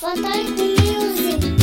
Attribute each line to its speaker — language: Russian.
Speaker 1: Фонтанку Мьюзик.